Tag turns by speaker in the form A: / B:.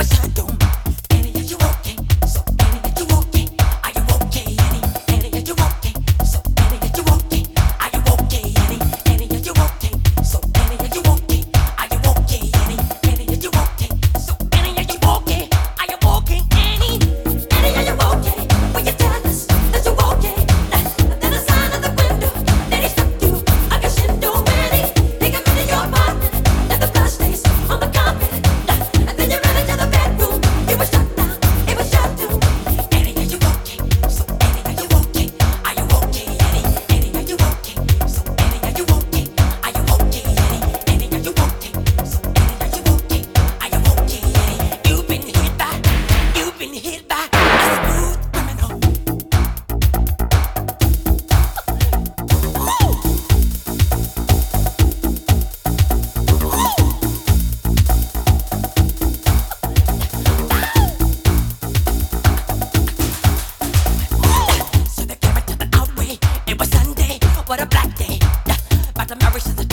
A: but I don't. the marriage to the